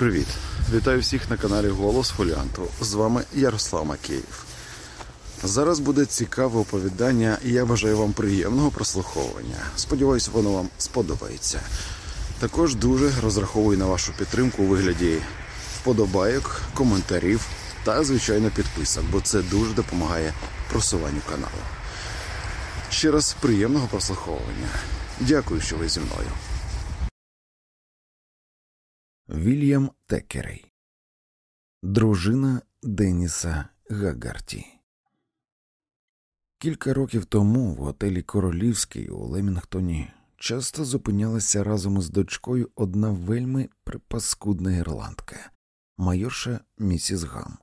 Привіт! Вітаю всіх на каналі Голос Фоліанту. З вами Ярослав Макеєв. Зараз буде цікаве оповідання, і я бажаю вам приємного прослуховування. Сподіваюсь, воно вам сподобається. Також дуже розраховую на вашу підтримку у вигляді вподобайок, коментарів та, звичайно, підписок, бо це дуже допомагає просуванню каналу. Ще раз приємного прослуховування. Дякую, що ви зі мною. Вільям Текерей Дружина Деніса Гагарті. Кілька років тому в готелі Королівський у Лемінгтоні часто зупинялася разом із дочкою одна вельми припаскудна ірландка, майорша місіс Гам.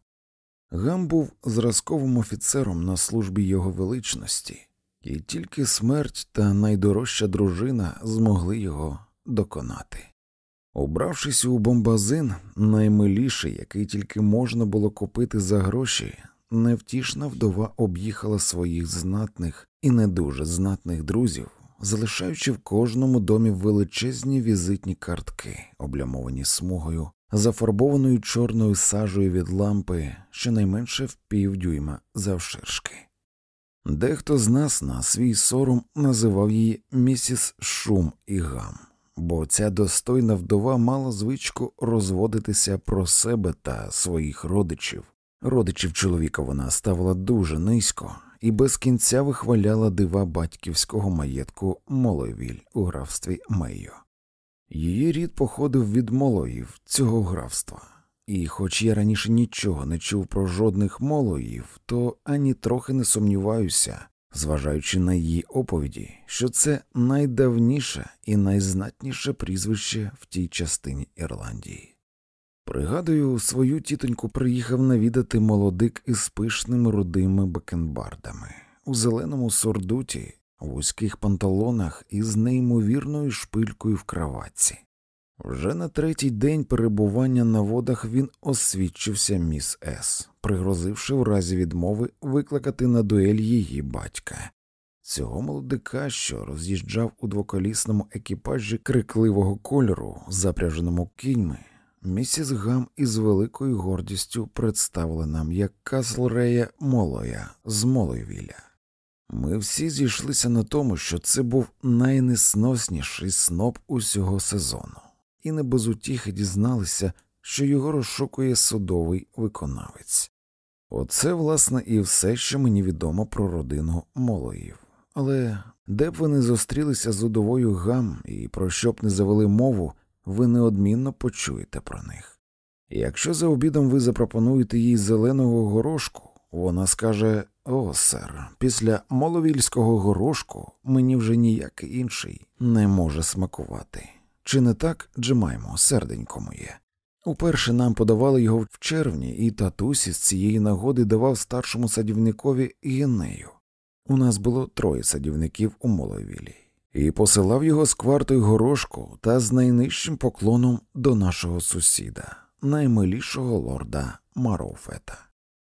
Гам був зразковим офіцером на службі його величності, і тільки смерть та найдорожча дружина змогли його доконати. Убравшись у бомбазин, наймиліший, який тільки можна було купити за гроші, невтішна вдова об'їхала своїх знатних і не дуже знатних друзів, залишаючи в кожному домі величезні візитні картки, облямовані смугою, зафарбованою чорною сажею від лампи, щонайменше в півдюйма завширшки. Дехто з нас на свій сором називав її місіс Шум і Гам бо ця достойна вдова мала звичку розводитися про себе та своїх родичів. Родичів чоловіка вона ставила дуже низько і без кінця вихваляла дива батьківського маєтку Молойвіль у графстві Мейо. Її рід походив від молоїв цього графства, і, хоч я раніше нічого не чув про жодних молоїв, то ані трохи не сумніваюся, зважаючи на її оповіді, що це найдавніше і найзнатніше прізвище в тій частині Ірландії. Пригадую, свою тітоньку приїхав навідати молодик із пишними рудими бакенбардами у зеленому сордуті, в вузьких панталонах і з неймовірною шпилькою в кроватці. Вже на третій день перебування на водах він освідчився міс С, пригрозивши в разі відмови викликати на дуель її батька. Цього молодика, що роз'їжджав у двоколісному екіпажі крикливого кольору, запряженому кіньми, місіс Гам із великою гордістю представила нам як Каслрея Молоя з Молойвіля. Ми всі зійшлися на тому, що це був найнесносніший сноб усього сезону і не без утіхи дізналися, що його розшукує судовий виконавець. Оце, власне, і все, що мені відомо про родину Молоїв. Але де б ви не зустрілися з удовою гам і про що б не завели мову, ви неодмінно почуєте про них. Якщо за обідом ви запропонуєте їй зеленого горошку, вона скаже О, сер, після моловільського горошку мені вже ніякий інший не може смакувати. Чи не так Джемаймо, серденько моє? Уперше нам подавали його в червні, і татусі з цієї нагоди давав старшому садівникові генею. У нас було троє садівників у Моловілі, і посилав його з квартою горошку та з найнижчим поклоном до нашого сусіда, наймилішого лорда Мароуфета.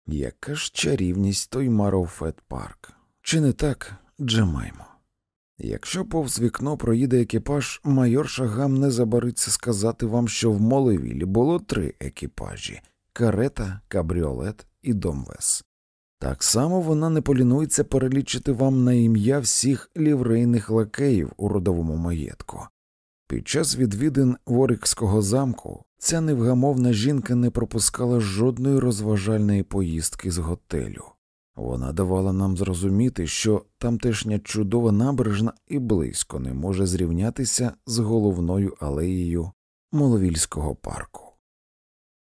Яка ж чарівність той Мароуфет парк? Чи не так, Джемаймо? Якщо повз вікно проїде екіпаж, майор Шагам не забариться сказати вам, що в Молевілі було три екіпажі карета, кабріолет і домвес. Так само вона не полінується перелічити вам на ім'я всіх ліврейних лакеїв у родовому маєтку. Під час відвідин Ворикського замку ця невгамовна жінка не пропускала жодної розважальної поїздки з готелю. Вона давала нам зрозуміти, що тамтешня чудова набережна і близько не може зрівнятися з головною алеєю Моловільського парку.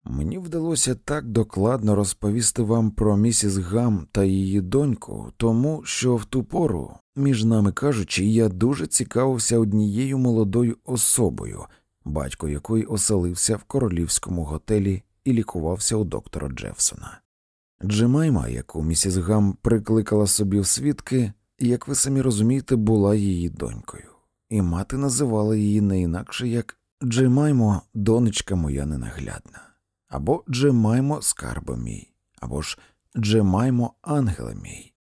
Мені вдалося так докладно розповісти вам про місіс Гам та її доньку, тому що в ту пору, між нами кажучи, я дуже цікавився однією молодою особою, батько якої оселився в королівському готелі і лікувався у доктора Джефсона. Джемайма, яку місіс Гам прикликала собі в свідки, як ви самі розумієте, була її донькою, і мати називала її не інакше як Джемаймо, донечка моя ненаглядна, або Джемаймо, скарбо мій, або ж Джемаймо, ангеле мій.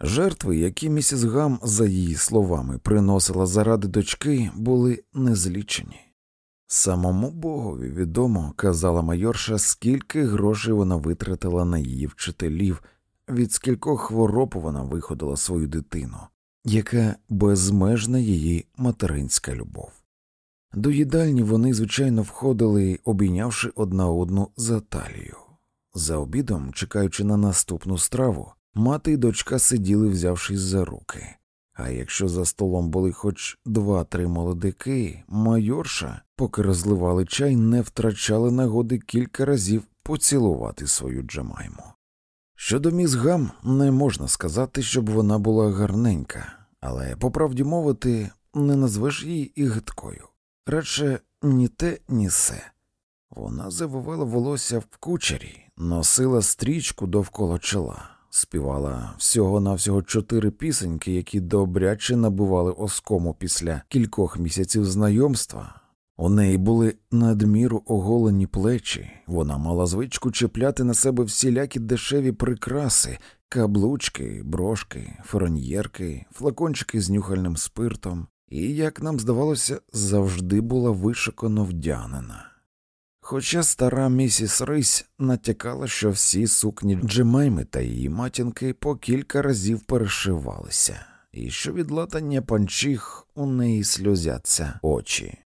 Жертви, які місіс Гам, за її словами, приносила заради дочки, були незлічені. Самому богові відомо, казала майорша, скільки грошей вона витратила на її вчителів, від скількох хвороб вона виходила свою дитину, яка безмежна її материнська любов. До їдальні вони, звичайно, входили, обійнявши одна одну за талію. За обідом, чекаючи на наступну страву, мати й дочка сиділи, взявшись за руки. А якщо за столом були хоч два-три молодики, майорша, поки розливали чай, не втрачали нагоди кілька разів поцілувати свою Джемайму. Щодо міс Гам, не можна сказати, щоб вона була гарненька, але, по правді мовити, не назвеш її і гидкою. Радше ні те, ні се. Вона завивала волосся в кучері, носила стрічку довкола чола співала всього навсього чотири пісеньки, які добряче набували оскому після кількох місяців знайомства. У неї були надміру оголені плечі, вона мала звичку чіпляти на себе всілякі дешеві прикраси, каблучки, брошки, фероньєрки, флакончики з нюхальним спиртом, і, як нам здавалося, завжди була вишикано вдянена. Хоча стара місіс Рись натякала, що всі сукні Джемайми та її матінки по кілька разів перешивалися, і що від латання панчіх у неї сльозяться очі.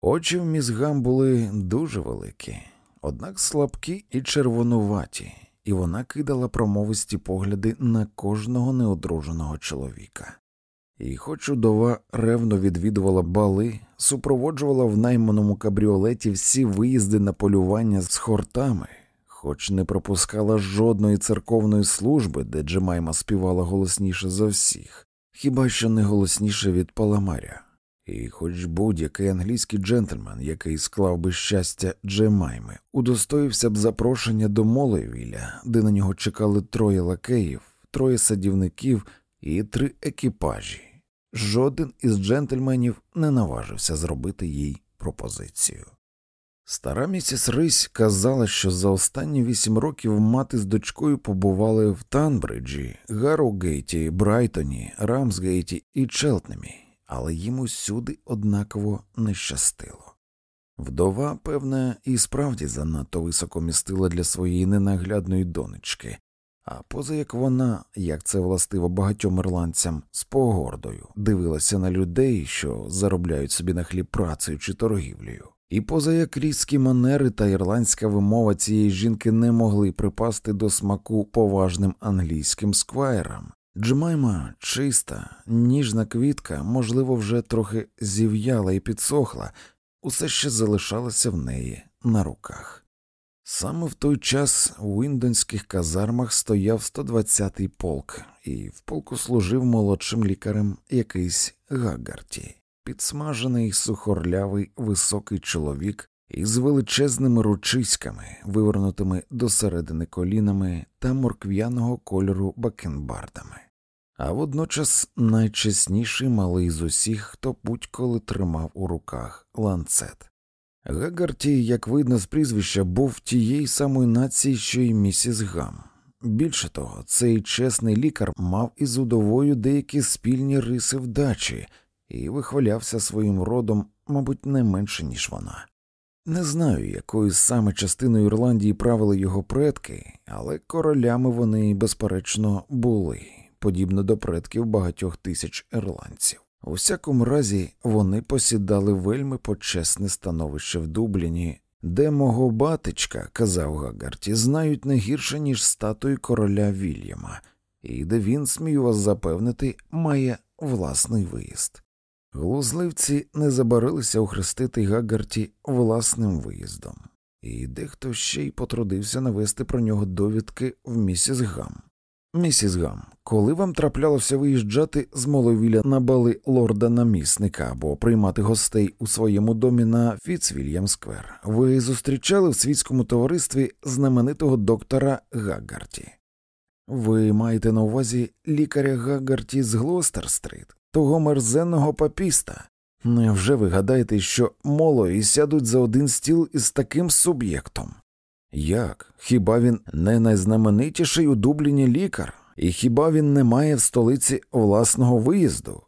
Очі в мізгам були дуже великі, однак слабкі і червонуваті, і вона кидала промовисті погляди на кожного неодруженого чоловіка. І, хоч удова ревно відвідувала бали, супроводжувала в найманому кабріолеті всі виїзди на полювання з хортами, хоч не пропускала жодної церковної служби, де Джемайма співала голосніше за всіх, хіба що не голосніше від Паламаря. І хоч будь-який англійський джентльмен, який склав би щастя Джемайми, удостоївся б запрошення до Молейвіля, де на нього чекали троє лакеїв, троє садівників і три екіпажі. Жоден із джентльменів не наважився зробити їй пропозицію. Стара місіс Рись казала, що за останні вісім років мати з дочкою побували в Танбриджі, Гаррогейті, Брайтоні, Рамсгейті і Челтнемі, але їм усюди однаково не щастило. Вдова, певне, і справді занадто високо містила для своєї ненаглядної донечки, а поза як вона, як це властиво багатьом ірландцям, з погордою дивилася на людей, що заробляють собі на хліб працею чи торгівлею. І поза як різкі манери та ірландська вимова цієї жінки не могли припасти до смаку поважним англійським сквайрам. Джемайма чиста, ніжна квітка, можливо, вже трохи зів'яла і підсохла, усе ще залишалося в неї на руках. Саме в той час у індонських казармах стояв 120-й полк, і в полку служив молодшим лікарем якийсь Гагарті, підсмажений сухорлявий високий чоловік із величезними ручиськами, вивернутими до середини колінами та моркв'яного кольору бакенбардами, а водночас найчесніший малий з усіх, хто будь-коли тримав у руках ланцет. Гагарті, як видно з прізвища, був тієї самої нації, що й місіс Гам. Більше того, цей чесний лікар мав із удовою деякі спільні риси вдачі і вихвалявся своїм родом, мабуть, не менше, ніж вона. Не знаю, якою саме частиною Ірландії правили його предки, але королями вони, безперечно, були, подібно до предків багатьох тисяч ірландців. У всякому разі, вони посідали вельми почесне становище в Дубліні, де мого батечка, казав Гагарті, знають не гірше, ніж статую короля Вільяма, і де він, смію вас запевнити, має власний виїзд. Глузливці не забарилися охрестити Гагарті власним виїздом, і дехто ще й потрудився навести про нього довідки в місіс Гам. Місіс Гам, коли вам траплялося виїжджати з Моловіля на бали лорда намісника або приймати гостей у своєму домі на Фіцвільям Сквер, ви зустрічали в світському товаристві знаменитого доктора Гаггарті? Ви маєте на увазі лікаря Гаггарті з Глостер-стрит, того мерзенного папіста? Невже ви гадаєте, що молої сядуть за один стіл із таким суб'єктом? Як? Хіба він не найзнаменитіший у Дубліні лікар, і хіба він не має в столиці власного виїзду?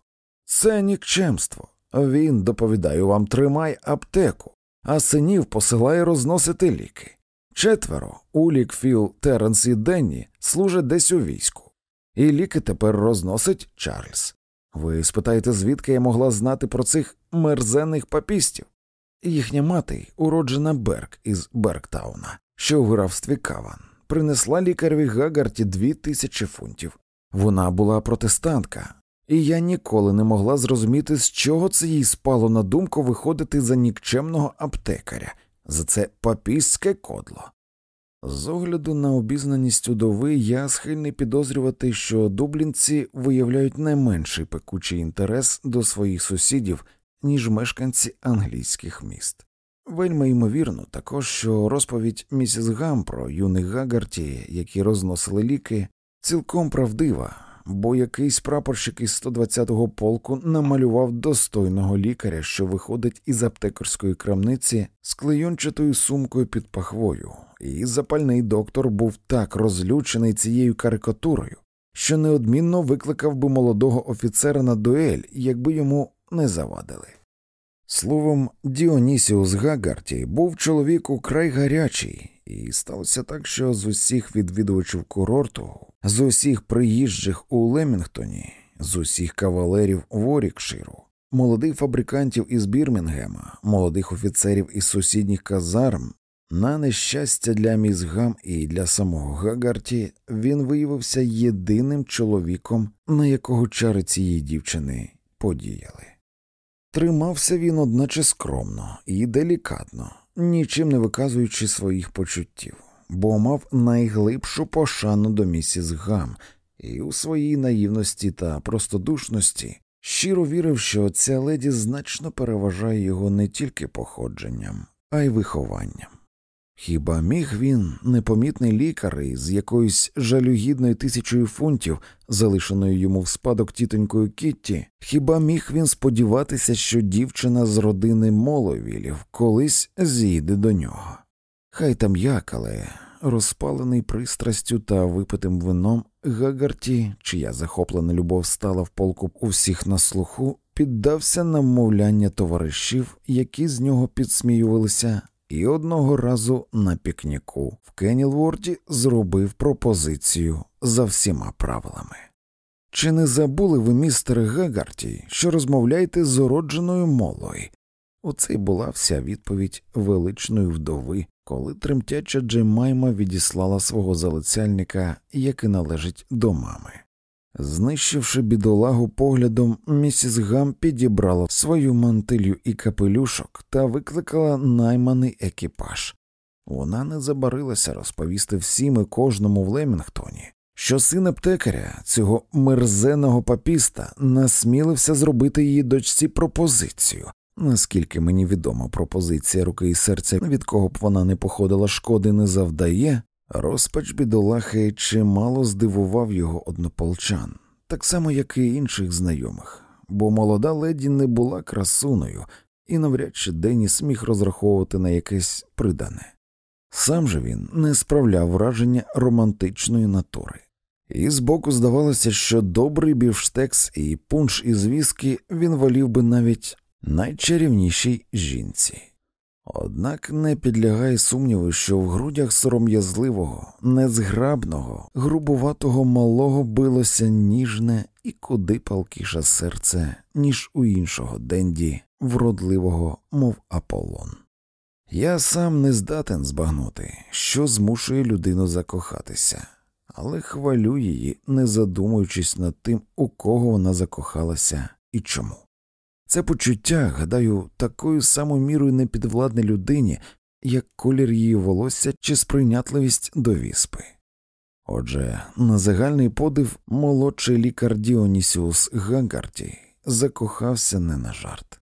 Це нікчемство. Він, доповідаю вам, тримай аптеку. а синів посилає розносити ліки. Четверо Улік, Філ, Теренс і Денні служать десь у війську, і ліки тепер розносить Чарльз. Ви спитаєте, звідки я могла знати про цих мерзенних папістів? Їхня мати, уроджена Берг із Бергтауна, що в графстві Каван, принесла лікареві Гагарті дві тисячі фунтів. Вона була протестантка, і я ніколи не могла зрозуміти, з чого це їй спало на думку виходити за нікчемного аптекаря, за це папістське кодло. З огляду на обізнаність удови я схильний підозрювати, що дублінці виявляють не менший пекучий інтерес до своїх сусідів, ніж мешканці англійських міст. Вельми ймовірно, також що розповідь місіс Гам про юних Гагарті, які розносили ліки, цілком правдива, бо якийсь прапорщик із 120-го полку намалював достойного лікаря, що виходить із аптекарської крамниці з клейончатою сумкою під пахвою, і запальний доктор був так розлючений цією карикатурою, що неодмінно викликав би молодого офіцера на дуель, якби йому не завадили. Словом, Діонісіус Гагарті був чоловік украй гарячий, і сталося так, що з усіх відвідувачів курорту, з усіх приїжджих у Лемінгтоні, з усіх кавалерів Ворікширу, молодих фабрикантів із Бірмінгема, молодих офіцерів із сусідніх казарм, на нещастя для міс Гам і для самого Гагарті, він виявився єдиним чоловіком, на якого чари цієї дівчини подіяли. Тримався він, одначе скромно і делікатно, нічим не виказуючи своїх почуттів, бо мав найглибшу пошану до місіс Гам, і у своїй наївності та простодушності щиро вірив, що ця леді значно переважає його не тільки походженням, а й вихованням. Хіба міг він, непомітний лікар із якоюсь жалюгідною тисячою фунтів, залишеною йому в спадок тітонькою Кітті, хіба міг він сподіватися, що дівчина з родини Моловілів колись зійде до нього? Хай там як, але розпалений пристрастю та випитим вином, Гагарті, чия захоплена любов стала в полку у всіх на слуху, піддався на вмовляння товаришів, які з нього підсміювалися і одного разу на пікніку в Кенілворді зробив пропозицію за всіма правилами. Чи не забули ви, містер Гагарті, що розмовляєте з уродженою молою? Оце й була вся відповідь величної вдови, коли тремтяча Джемайма відіслала свого залицяльника, який належить до мами. Знищивши бідолагу поглядом, місіс Гам підібрала свою мантилю і капелюшок та викликала найманий екіпаж. Вона не забарилася розповісти всім і кожному в Лемінгтоні, що син аптекаря, цього мерзеного папіста, насмілився зробити її дочці пропозицію. Наскільки мені відомо, пропозиція руки і серця, від кого б вона не походила шкоди, не завдає, Розпач бідолахи чимало здивував його однополчан, так само, як і інших знайомих, бо молода леді не була красуною і навряд чи Деніс міг розраховувати на якесь придане. Сам же він не справляв враження романтичної натури, і збоку здавалося, що добрий бівштекс і пунш із віскі він волів би навіть найчарівнішій жінці. Однак не підлягає сумніву, що в грудях сором'язливого, незграбного, грубуватого малого билося ніжне і куди палкіше серце, ніж у іншого денді, вродливого, мов Аполлон. Я сам не здатен збагнути, що змушує людину закохатися, але хвалю її, не задумуючись над тим, у кого вона закохалася і чому. Це почуття, гадаю, такою самою мірою непідвладне людині, як колір її волосся чи сприйнятливість до віспи. Отже, на загальний подив молодший лікар Діонісіус Гагарті закохався не на жарт.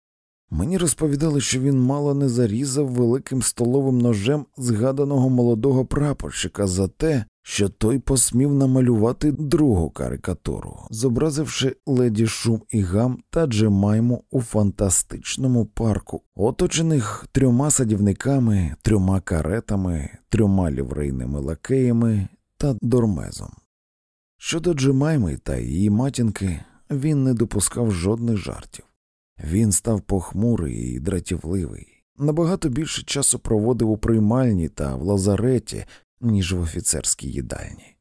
Мені розповідали, що він мало не зарізав великим столовим ножем згаданого молодого прапорщика за те, що той посмів намалювати другу карикатуру, зобразивши леді шум і гам та Джемайму у фантастичному парку, оточених трьома садівниками, трьома каретами, трьома ліврейними лакеями та дормезом. Щодо Джемайми та її матінки, він не допускав жодних жартів. Він став похмурий і дратівливий, набагато більше часу проводив у приймальні та в лазареті, ніж в офіцерській їдальні.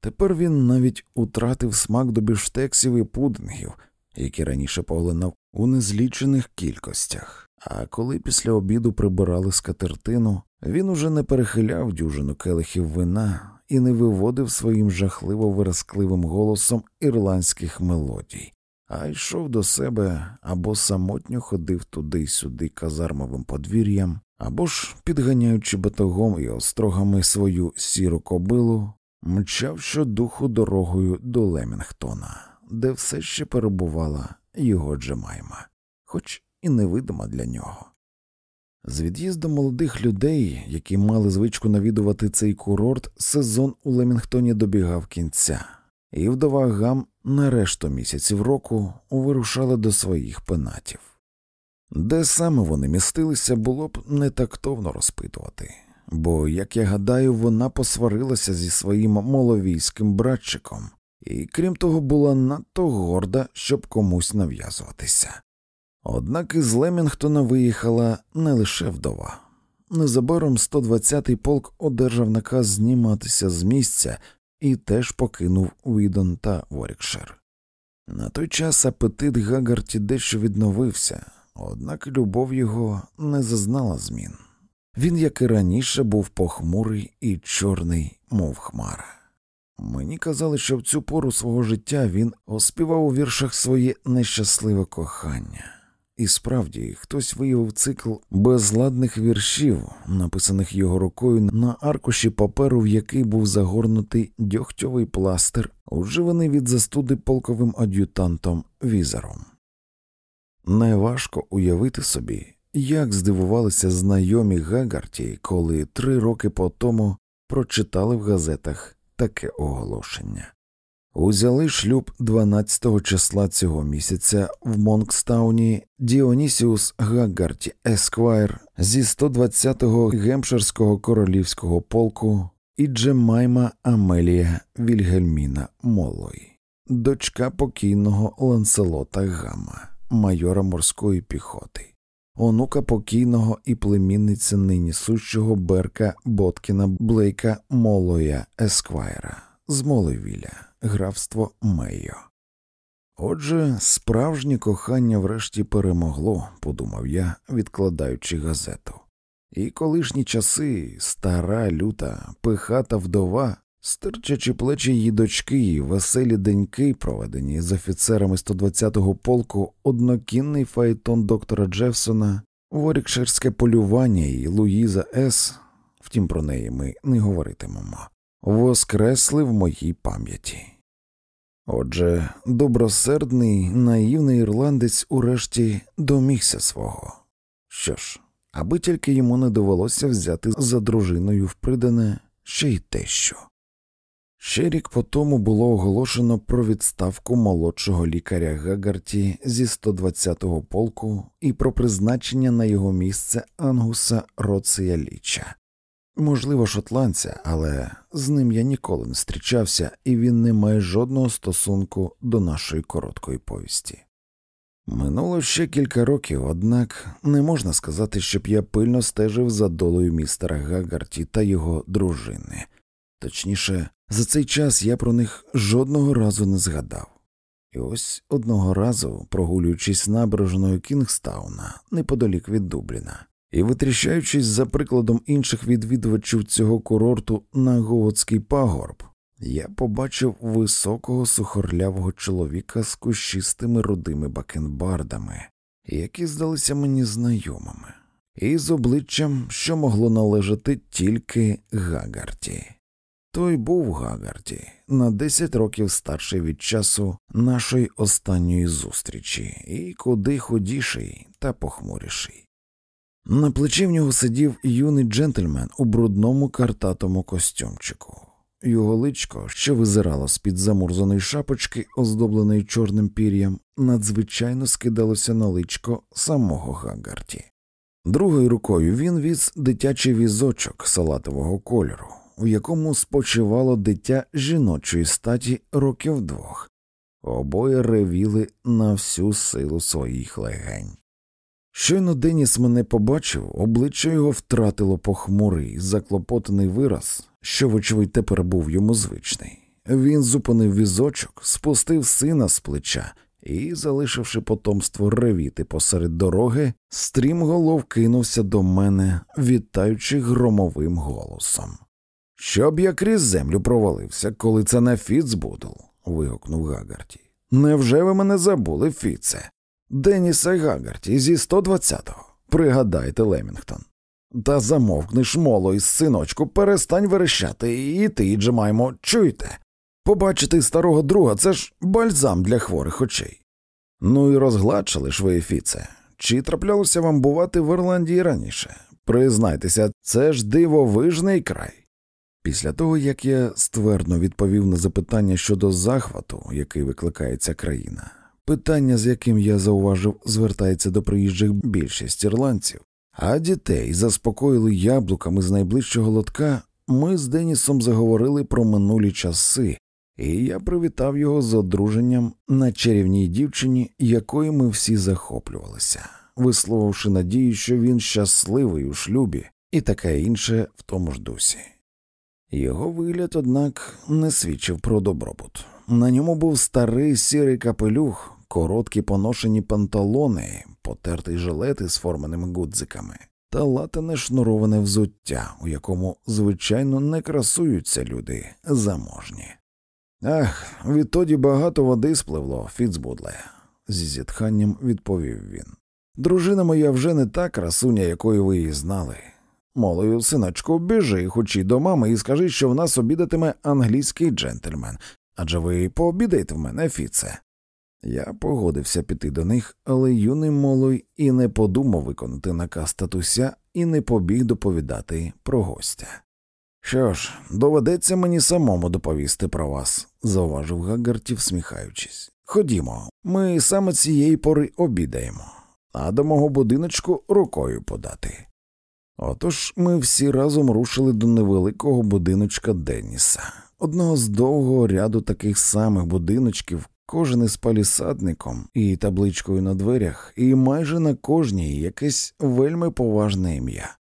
Тепер він навіть утратив смак до біштексів і пудингів, які раніше поглинав у незлічених кількостях, а коли після обіду прибирали скатертину, він уже не перехиляв дюжину келихів вина і не виводив своїм жахливо виразкливим голосом ірландських мелодій, а йшов до себе або самотньо ходив туди й сюди казармовим подвір'ям, або ж, підганяючи батогом і острогами свою сіру кобилу, мчав щодуху дорогою до Лемінгтона, де все ще перебувала його Джемайма, хоч і невидима для нього. З від'їздом молодих людей, які мали звичку навідувати цей курорт, сезон у Лемінгтоні добігав кінця, і вдова гам на решту місяців року вирушала до своїх пенатів. Де саме вони містилися, було б не тактовно розпитувати, бо, як я гадаю, вона посварилася зі своїм моловійським братчиком, і крім того, була надто горда, щоб комусь нав'язуватися. Однак із Лемінгтона виїхала не лише вдова. Незабаром 120-й полк одержав наказ зніматися з місця і теж покинув Уідон та Ворікшир. На той час апетит Гагарті дещо відновився, однак любов його не зазнала змін. Він, як і раніше, був похмурий і чорний, мов хмара. Мені казали, що в цю пору свого життя він оспівав у віршах своє нещасливе кохання. І справді хтось виявив цикл безладних віршів, написаних його рукою на аркуші паперу, в який був загорнутий дьогтьовий пластир, уживаний від застуди полковим ад'ютантом візером. Неважко уявити собі, як здивувалися знайомі Гаггарті, коли три роки по тому прочитали в газетах таке оголошення. Узяли шлюб 12-го числа цього місяця в Монкстауні Діонісіус Гаггарті Есквайр зі 120-го Гемпширського королівського полку і Джемайма Амелія Вільгельміна Моллой, дочка покійного Ланселота Гама, майора морської піхоти, онука покійного і племінниця нині сущого Берка Боткіна Блейка Моллоя Есквайра з Молевіля графство Мейо. Отже, справжнє кохання врешті перемогло, подумав я, відкладаючи газету. І колишні часи, стара, люта, пихата вдова, стирчачи плечі її дочки і веселі деньки, проведені з офіцерами 120-го полку, однокінний фаетон доктора Джефсона, Ворікширське полювання і Луїза С. Втім, про неї ми не говоритимемо, воскресли в моїй пам'яті. Отже, добросердний, наївний ірландець урешті домігся свого. Що ж, аби тільки йому не довелося взяти за дружиною в придане ще й те що. Ще рік по тому було оголошено про відставку молодшого лікаря Гагарті зі 120-го полку і про призначення на його місце Ангуса Роція Ліча. Можливо, шотландця, але з ним я ніколи не зустрічався, і він не має жодного стосунку до нашої короткої повісті. Минуло ще кілька років, однак не можна сказати, щоб я пильно стежив за долею містера Гагарті та його дружини. Точніше, за цей час я про них жодного разу не згадав. І ось одного разу, прогулюючись набережною Кінгстауна неподалік від Дубліна, і, витріщаючись за прикладом інших відвідувачів цього курорту на Говодський пагорб, я побачив високого сухорлявого чоловіка з кущистими рудими бакенбардами, які здалися мені знайомими, і з обличчям, що могло належати тільки Гагарті. Той був Гагарті на 10 років старший від часу нашої останньої зустрічі, і куди худіший та похмуріший. На плечі в нього сидів юний джентльмен у брудному картатому костюмчику. Його личко, що визирало з під замурзаної шапочки, оздобленої чорним пір'ям, надзвичайно скидалося на личко самого Гагарті. Другою рукою він віз дитячий візочок салатового кольору, у якому спочивало дитя жіночої статі років двох. Обоє ревіли на всю силу своїх легень. Щойно Деніс мене побачив, обличчя його втратило похмурий, заклопотаний вираз, що, вочевидь, тепер був йому звичний. Він зупинив візочок, спустив сина з плеча і, залишивши потомство ревіти посеред дороги, стрімголов кинувся до мене, вітаючи громовим голосом. Щоб я крізь землю провалився, коли це не Фіцбудл, вигукнув Гагарті. Невже ви мене забули, Фіце? Деніса Гагарті зі 120-го. Пригадайте, Лемінгтон. Та замовкни шмоло із синочку, перестань верещати, і ти, Джемаймо, чуйте. Побачити старого друга це ж бальзам для хворих очей. Ну і розгладшили ж ви, Фіце. Чи траплялося вам бувати в Ірландії раніше? Признайтеся, це ж дивовижний край. Після того, як я ствердно відповів на запитання щодо захвату, який викликає ця країна, питання, з яким я зауважив, звертається до приїжджих більшість ірландців, а дітей заспокоїли яблуками з найближчого лотка, ми з Денісом заговорили про минулі часи, і я привітав його з одруженням на чарівній дівчині, якою ми всі захоплювалися, висловивши надію, що він щасливий у шлюбі, і таке інше в тому ж дусі. Його вигляд, однак, не свідчив про добробут. На ньому був старий сірий капелюх, короткі поношені панталони, потертий жилет із форманими гудзиками та латане шнуроване взуття, у якому, звичайно, не красуються люди заможні. Ах, відтоді багато води спливло, Фіцбудле, зі зітханням відповів він. Дружина моя вже не та красуня, якою ви її знали. Молою, синочку, біжи, хочі до мами і скажи, що в нас обідатиме англійський джентльмен, адже ви пообідаєте в мене, Фіце. Я погодився піти до них, але юний молой і не подумав виконати наказ татуся і не побіг доповідати про гостя. Що ж, доведеться мені самому доповісти про вас, зауважив Гагарті, всміхаючись. Ходімо, ми саме цієї пори обідаємо, а до мого будиночку рукою подати. Отож ми всі разом рушили до невеликого будиночка Денніса, одного з довгого ряду таких самих будиночків, кожен із палісадником і табличкою на дверях, і майже на кожній якесь вельми поважне ім'я.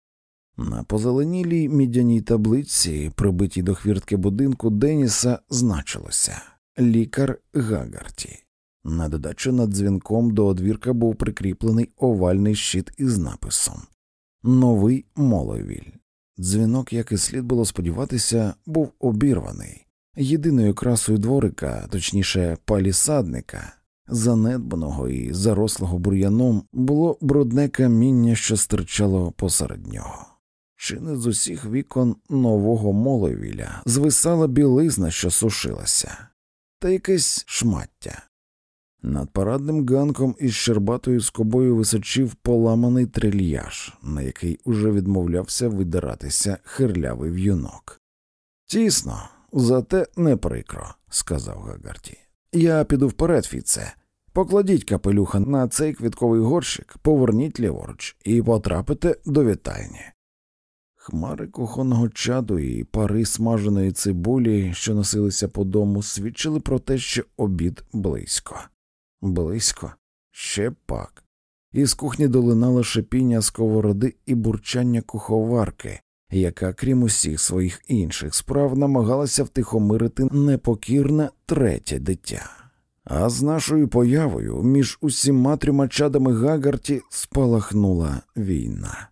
На позеленілій мідяній таблиці, прибитій до хвіртки будинку Деніса, значилося лікар Гагарті. На додачу над дзвінком до одвірка був прикріплений овальний щит із написом Новий Моловіль. Дзвінок, як і слід було сподіватися, був обірваний. Єдиною красою дворика, точніше палісадника, занедбаного і зарослого бур'яном, було брудне каміння, що стирчало посеред нього. Чи не з усіх вікон нового моловіля звисала білизна, що сушилася, та якесь шмаття. Над парадним ганком із щербатою скобою височив поламаний трильяж, на який уже відмовлявся видиратися хирлявий в'юнок. Тісно, зате не прикро, сказав Гагарті. Я піду вперед, Фіце. Покладіть капелюха на цей квітковий горщик, поверніть ліворуч і потрапите до вітальні. Хмари кухонного чаду і пари смаженої цибулі, що носилися по дому, свідчили про те, що обід близько. Близько, ще пак. Із кухні долинало шипіння сковороди і бурчання куховарки, яка, крім усіх своїх інших справ, намагалася втихомирити непокірне третє дитя. А з нашою появою між усіма трьома чадами Гагарті спалахнула війна.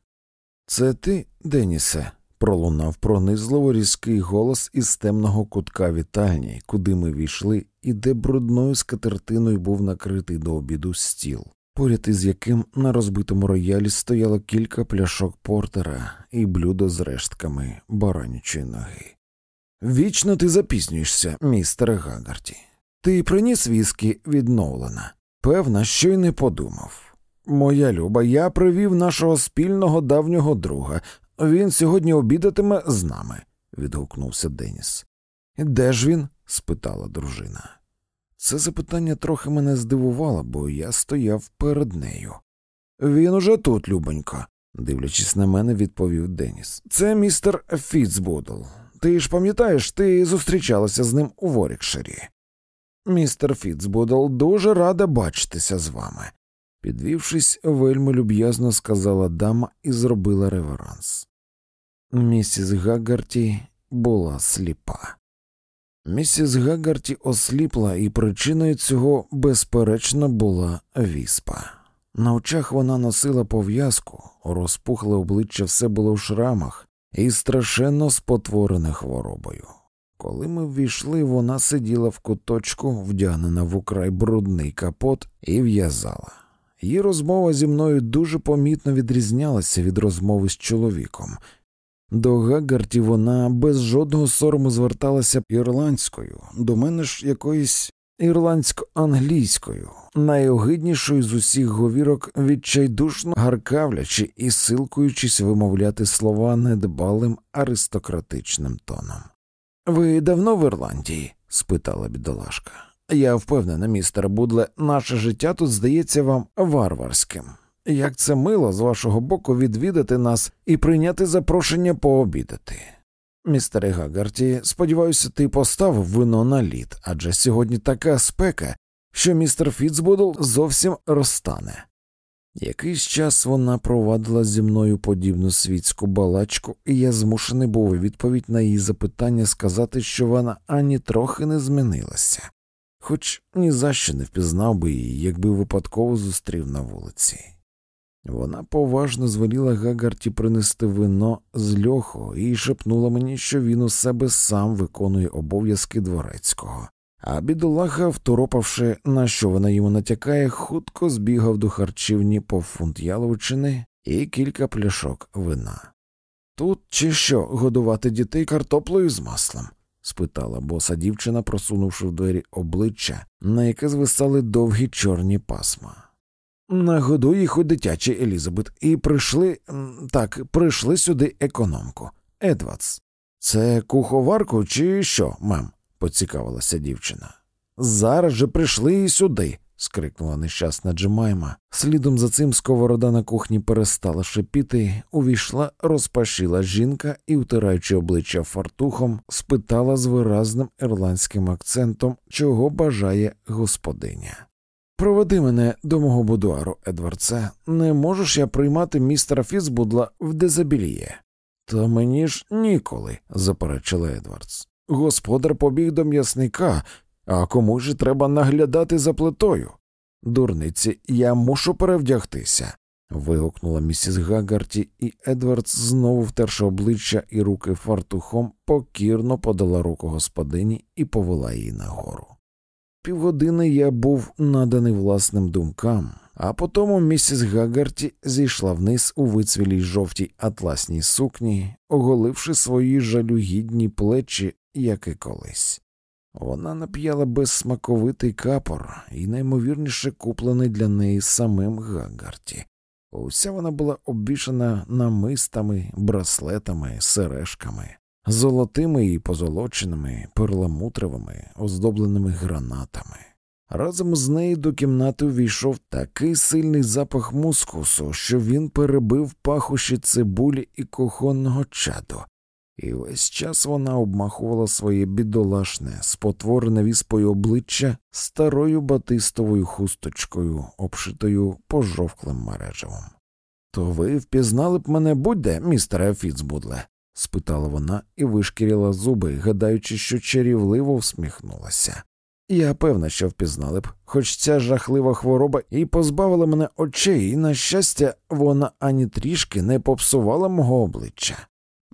Це ти, Денісе? Пролунав пронизливо різкий голос із темного кутка вітальні, куди ми війшли, і де брудною скатертиною був накритий до обіду стіл, поряд із яким на розбитому роялі стояло кілька пляшок портера і блюдо з рештками баранячої ноги. Вічно ти запізнюєшся, містер Гагарті. Ти приніс віскі відновлена. Певна, що й не подумав. Моя люба, я привів нашого спільного давнього друга. Він сьогодні обідатиме з нами, відгукнувся Деніс. Де ж він? спитала дружина. Це запитання трохи мене здивувало, бо я стояв перед нею. Він уже тут, любонько, дивлячись на мене, відповів Деніс. Це містер Фіцбудл. Ти ж пам'ятаєш, ти зустрічалася з ним у Ворікширі. Містер Фіцбудл дуже рада бачитися з вами. Підвівшись, вельми люб'язно сказала дама і зробила реверанс. Місіс Гагарті була сліпа. Місіс Гагарті осліпла, і причиною цього, безперечно, була віспа. На очах вона носила пов'язку, розпухле обличчя все було в шрамах і страшенно спотворене хворобою. Коли ми ввійшли, вона сиділа в куточку, вдягнена в украй брудний капот, і в'язала. Її розмова зі мною дуже помітно відрізнялася від розмови з чоловіком. До Гагарті вона без жодного сорому зверталася ірландською, до мене ж якоюсь ірландсько-англійською, найогиднішою з усіх говірок, відчайдушно гаркавлячи і силкуючись вимовляти слова недбалим аристократичним тоном. Ви давно в Ірландії? спитала бідолашка. Я впевнена, містер Будле, наше життя тут здається вам варварським. Як це мило з вашого боку відвідати нас і прийняти запрошення пообідати. Містере Гагарті, сподіваюся, ти поставив вино на лід, адже сьогодні така спека, що містер Фіцбудл зовсім розтане. Якийсь час вона провадила зі мною подібну світську балачку, і я змушений був у відповідь на її запитання сказати, що вона ані трохи не змінилася, хоч ні за що не впізнав би її, якби випадково зустрів на вулиці. Вона поважно звеліла Гагарті принести вино з льоху і шепнула мені, що він у себе сам виконує обов'язки дворецького. А бідолаха, второпавши, на що вона йому натякає, хутко збігав до харчівні по фунт яловичини і кілька пляшок вина. Тут чи що годувати дітей картоплею з маслом? Спитала боса дівчина, просунувши в двері обличчя, на яке звисали довгі чорні пасма. Нагодуй їх у дитячий Елізабет, і прийшли так, прийшли сюди економку. Едвардс. Це куховарку, чи що, мем? поцікавилася дівчина. Зараз же прийшли і сюди. Скрикнула нещасна Джемайма. Слідом за цим сковорода на кухні перестала шипіти, увійшла, розпашіла жінка і, втираючи обличчя фартухом, спитала з виразним ірландським акцентом, чого бажає господиня. Проведи мене до мого будуару, Едвардсе. Не можеш я приймати містера Фіцбудла в дезабіліє. Та мені ж ніколи, заперечила Едвардс. Господар побіг до м'ясника, а кому ж треба наглядати за плитою? Дурниці, я мушу перевдягтися. вигукнула місіс Гагарті, і Едвардс, знову втерши обличчя і руки фартухом, покірно подала руку господині і повела її нагору. Півгодини я був наданий власним думкам, а потому місіс Гагарті зійшла вниз у вицвілій жовтій атласній сукні, оголивши свої жалюгідні плечі, як і колись. Вона нап'яла безсмаковитий капор і наймовірніше куплений для неї самим Гагарті. Уся вона була обвішана намистами, браслетами, сережками золотими і позолоченими, перламутровими, оздобленими гранатами. Разом з нею до кімнати увійшов такий сильний запах мускусу, що він перебив пахощі цибулі і кухонного чаду, і весь час вона обмахувала своє бідолашне, спотворене віспою обличчя старою батистовою хусточкою, обшитою пожовклим мережевом. То ви впізнали б мене будь-де, містере Фіцбудле? спитала вона і вишкіріла зуби, гадаючи, що чарівливо всміхнулася. Я певна, що впізнали б, хоч ця жахлива хвороба і позбавила мене очей, і, на щастя, вона ані трішки не попсувала мого обличчя.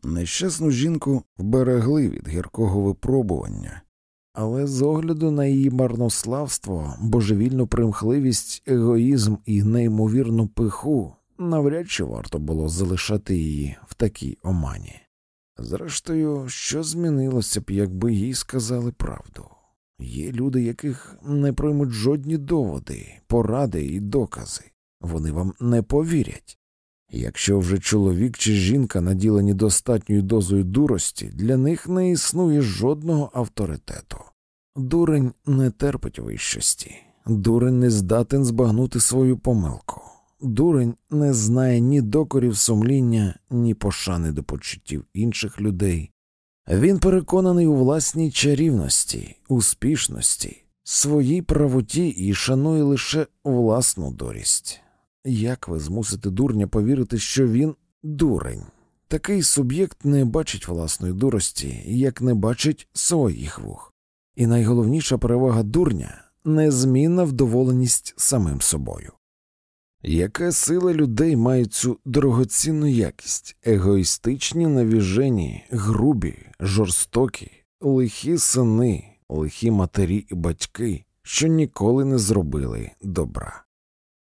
Нещасну жінку вберегли від гіркого випробування, але з огляду на її марнославство, божевільну примхливість, егоїзм і неймовірну пиху, навряд чи варто було залишати її в такій омані. Зрештою, що змінилося б, якби їй сказали правду? Є люди, яких не приймуть жодні доводи, поради і докази, вони вам не повірять. Якщо вже чоловік чи жінка наділені достатньою дозою дурості, для них не існує жодного авторитету. Дурень не терпить вищості, дурень не здатен збагнути свою помилку. Дурень не знає ні докорів сумління, ні пошани до почуттів інших людей. Він переконаний у власній чарівності, успішності, своїй правоті і шанує лише власну дурість. Як ви змусите дурня повірити, що він дурень? Такий суб'єкт не бачить власної дурості, як не бачить своїх вух. І найголовніша перевага дурня незмінна вдоволеність самим собою. Яка сила людей має цю дорогоцінну якість, егоїстичні навіжені, грубі, жорстокі, лихі сини, лихі матері і батьки, що ніколи не зробили добра.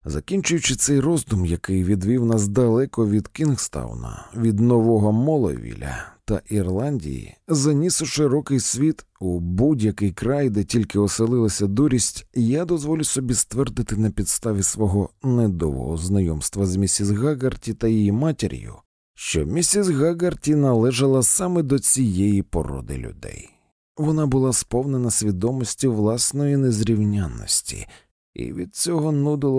Закінчуючи цей роздум, який відвів нас далеко від Кінгстауна, від нового Моловіля та Ірландії, заніс у широкий світ у будь-який край, де тільки оселилася дурість, я дозволю собі ствердити на підставі свого недовгого знайомства з місіс Гагарті та її матір'ю, що місіс Гагарті належала саме до цієї породи людей. Вона була сповнена свідомості власної незрівнянності, і від цього нудило